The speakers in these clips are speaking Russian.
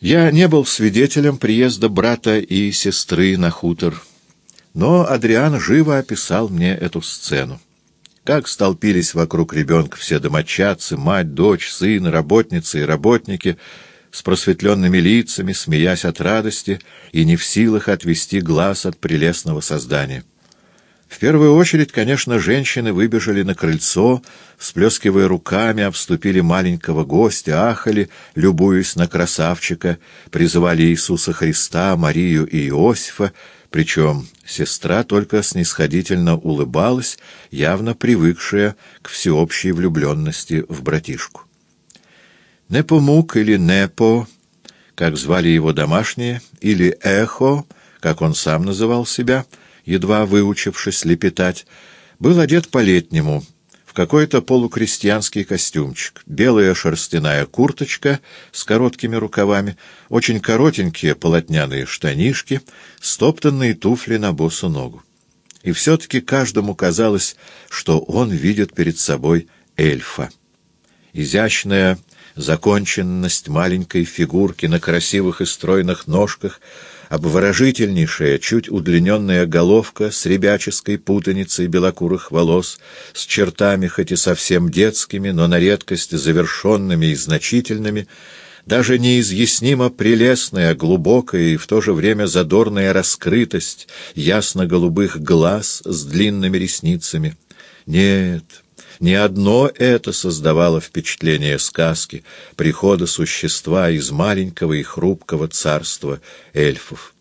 Я не был свидетелем приезда брата и сестры на хутор, но Адриан живо описал мне эту сцену. Как столпились вокруг ребенка все домочадцы, мать, дочь, сын, работницы и работники с просветленными лицами, смеясь от радости и не в силах отвести глаз от прелестного создания. В первую очередь, конечно, женщины выбежали на крыльцо, всплескивая руками, обступили маленького гостя, ахали, любуясь на красавчика, призывали Иисуса Христа, Марию и Иосифа, причем сестра только снисходительно улыбалась, явно привыкшая к всеобщей влюбленности в братишку. Непомук или Непо, как звали его домашние, или Эхо, как он сам называл себя — едва выучившись лепетать, был одет по-летнему, в какой-то полукрестьянский костюмчик, белая шерстяная курточка с короткими рукавами, очень коротенькие полотняные штанишки, стоптанные туфли на босу ногу. И все-таки каждому казалось, что он видит перед собой эльфа. Изящная законченность маленькой фигурки на красивых и стройных ножках — обворожительнейшая, чуть удлиненная головка с ребяческой путаницей белокурых волос, с чертами хоть и совсем детскими, но на редкость завершенными и значительными, даже неизъяснимо прелестная, глубокая и в то же время задорная раскрытость ясно-голубых глаз с длинными ресницами. Нет, не одно это создавало впечатление сказки, прихода существа из маленького и хрупкого царства эльфов.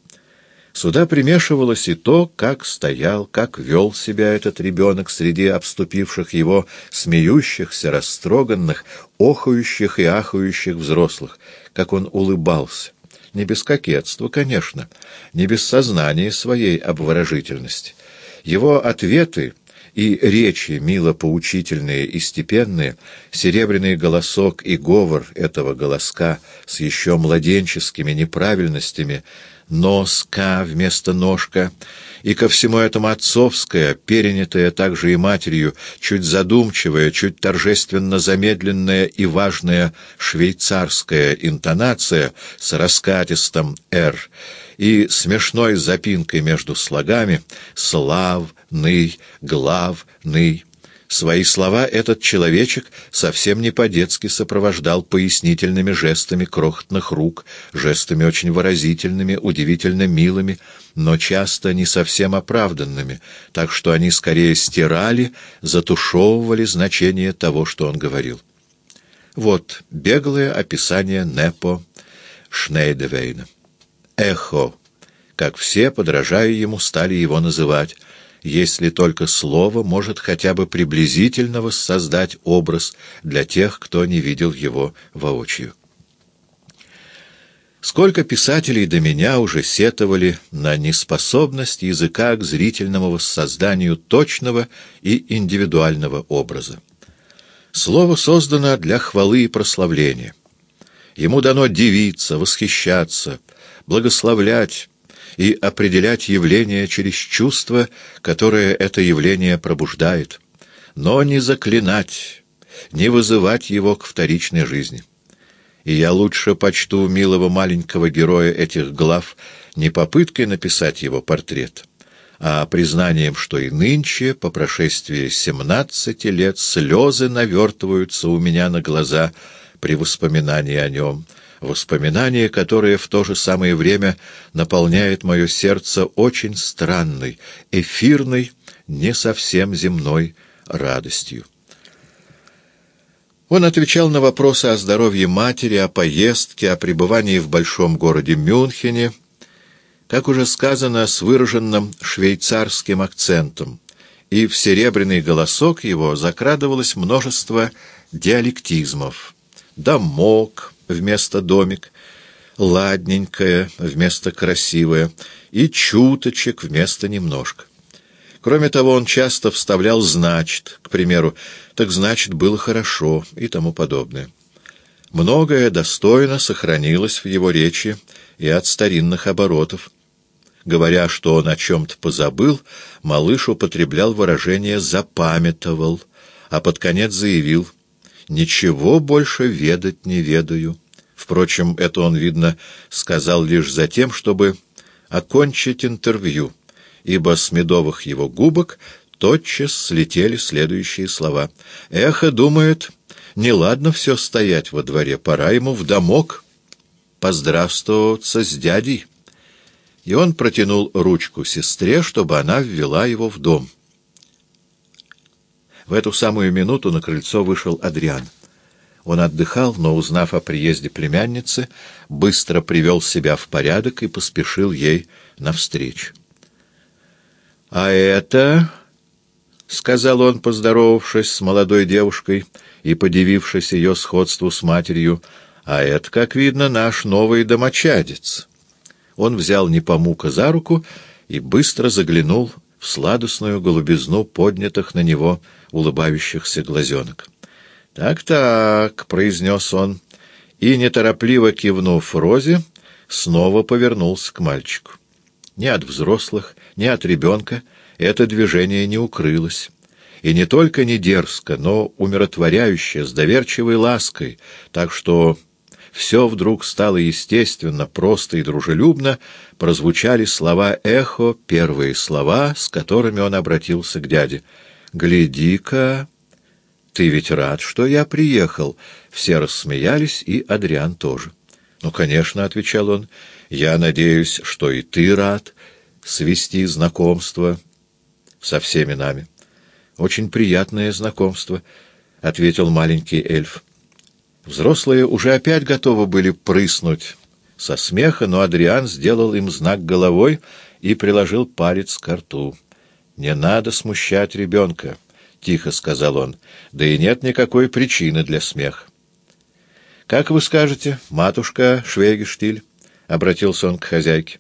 Сюда примешивалось и то, как стоял, как вел себя этот ребенок среди обступивших его смеющихся, растроганных, охающих и ахающих взрослых, как он улыбался. Не без кокетства, конечно, не без сознания своей обворожительности. Его ответы и речи, мило поучительные и степенные, серебряный голосок и говор этого голоска с еще младенческими неправильностями, нос «к» вместо ножка, и ко всему этому отцовская, перенятая также и матерью, чуть задумчивая, чуть торжественно замедленная и важная швейцарская интонация с раскатистым «р», и смешной запинкой между слогами «славный», «главный». Свои слова этот человечек совсем не по-детски сопровождал пояснительными жестами крохотных рук, жестами очень выразительными, удивительно милыми, но часто не совсем оправданными, так что они скорее стирали, затушевывали значение того, что он говорил. Вот беглое описание Непо Шнейдевейна эхо, как все, подражая ему, стали его называть, если только слово может хотя бы приблизительно воссоздать образ для тех, кто не видел его воочию. Сколько писателей до меня уже сетовали на неспособность языка к зрительному воссозданию точного и индивидуального образа. Слово создано для хвалы и прославления. Ему дано дивиться, восхищаться, благословлять и определять явление через чувство, которое это явление пробуждает, но не заклинать, не вызывать его к вторичной жизни. И я лучше почту милого маленького героя этих глав не попыткой написать его портрет, а признанием, что и нынче, по прошествии семнадцати лет, слезы навертываются у меня на глаза при воспоминании о нем — воспоминание, которое в то же самое время наполняет мое сердце очень странной, эфирной, не совсем земной радостью. Он отвечал на вопросы о здоровье матери, о поездке, о пребывании в большом городе Мюнхене, как уже сказано, с выраженным швейцарским акцентом, и в серебряный голосок его закрадывалось множество диалектизмов. «Домок», вместо домик, ладненькое вместо красивое и чуточек вместо немножко. Кроме того, он часто вставлял «значит», к примеру, «так значит, было хорошо» и тому подобное. Многое достойно сохранилось в его речи и от старинных оборотов. Говоря, что он о чем-то позабыл, малыш употреблял выражение «запамятовал», а под конец заявил — Ничего больше ведать не ведаю. Впрочем, это он, видно, сказал лишь за тем, чтобы окончить интервью, ибо с медовых его губок тотчас слетели следующие слова. «Эхо думает, неладно все стоять во дворе, пора ему в домок поздравствоваться с дядей». И он протянул ручку сестре, чтобы она ввела его в дом. В эту самую минуту на крыльцо вышел Адриан. Он отдыхал, но, узнав о приезде племянницы, быстро привел себя в порядок и поспешил ей навстречу. «А это...» — сказал он, поздоровавшись с молодой девушкой и подивившись ее сходству с матерью, — «а это, как видно, наш новый домочадец». Он взял Непомука за руку и быстро заглянул в сладостную голубизну поднятых на него улыбающихся глазенок. «Так-так», — произнес он, и, неторопливо кивнув Розе, снова повернулся к мальчику. Ни от взрослых, ни от ребенка это движение не укрылось. И не только не дерзко, но умиротворяюще, с доверчивой лаской, так что все вдруг стало естественно, просто и дружелюбно, прозвучали слова эхо, первые слова, с которыми он обратился к дяде. «Гляди-ка, ты ведь рад, что я приехал?» Все рассмеялись, и Адриан тоже. «Ну, конечно», — отвечал он, — «я надеюсь, что и ты рад свести знакомство со всеми нами». «Очень приятное знакомство», — ответил маленький эльф. Взрослые уже опять готовы были прыснуть со смеха, но Адриан сделал им знак головой и приложил палец к рту. «Не надо смущать ребенка», — тихо сказал он, — «да и нет никакой причины для смеха». «Как вы скажете, матушка Швейгештиль?» — обратился он к хозяйке.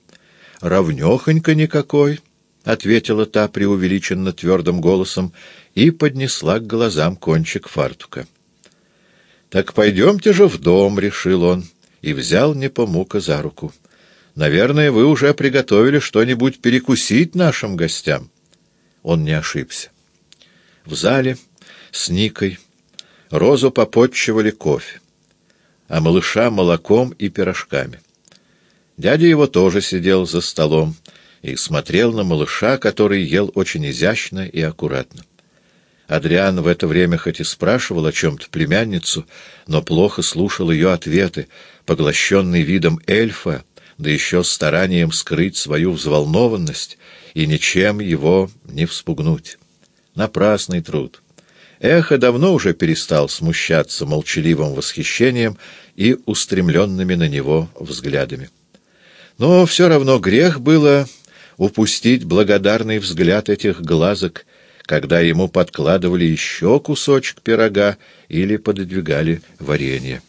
«Равнёхонько никакой», — ответила та преувеличенно твердым голосом и поднесла к глазам кончик фартука. «Так пойдемте же в дом», — решил он, и взял Непомука за руку. «Наверное, вы уже приготовили что-нибудь перекусить нашим гостям». Он не ошибся. В зале с Никой Розу попотчевали кофе, а малыша — молоком и пирожками. Дядя его тоже сидел за столом и смотрел на малыша, который ел очень изящно и аккуратно. Адриан в это время хоть и спрашивал о чем-то племянницу, но плохо слушал ее ответы, поглощенный видом эльфа, да еще старанием скрыть свою взволнованность и ничем его не вспугнуть. Напрасный труд. Эхо давно уже перестал смущаться молчаливым восхищением и устремленными на него взглядами. Но все равно грех было упустить благодарный взгляд этих глазок — когда ему подкладывали еще кусочек пирога или пододвигали варенье.